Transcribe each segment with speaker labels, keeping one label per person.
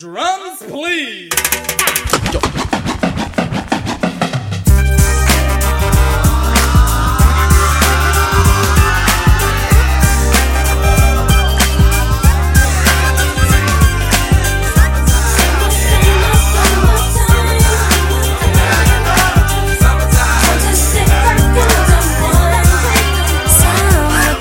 Speaker 1: Drums, please.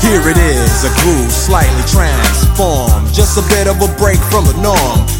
Speaker 2: Here it is, a groove slightly transformed. Just a bit of a break from the norm.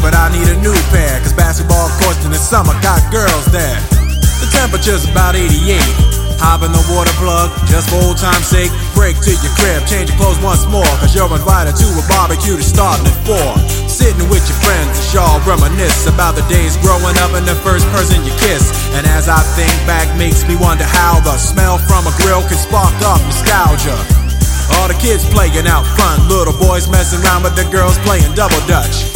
Speaker 2: But I need a new pair. Cause basketball courts in the summer got girls there. The temperature's about 88. Hop in the water plug, just for old time's sake. Break to your crib, change your clothes once more. Cause you're invited to a barbecue that's starting at 4. Sitting with your friends, as y'all reminisce about the days growing up and the first person you kiss. And as I think back, makes me wonder how the smell from a grill can spark up nostalgia. All the kids playing out front, little boys messing around with the girls playing double dutch.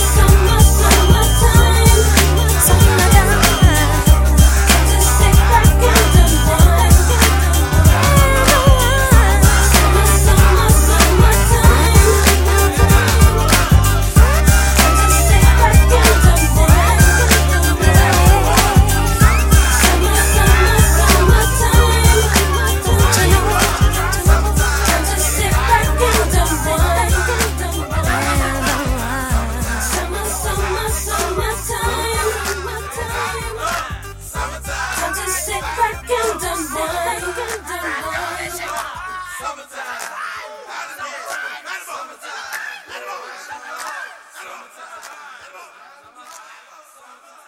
Speaker 2: Sabah! Sabah! Sabah!